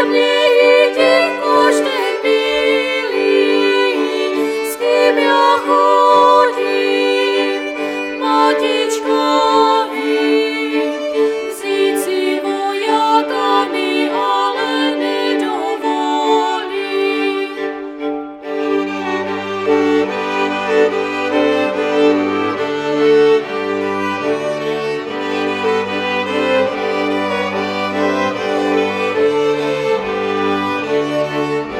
Lord, Música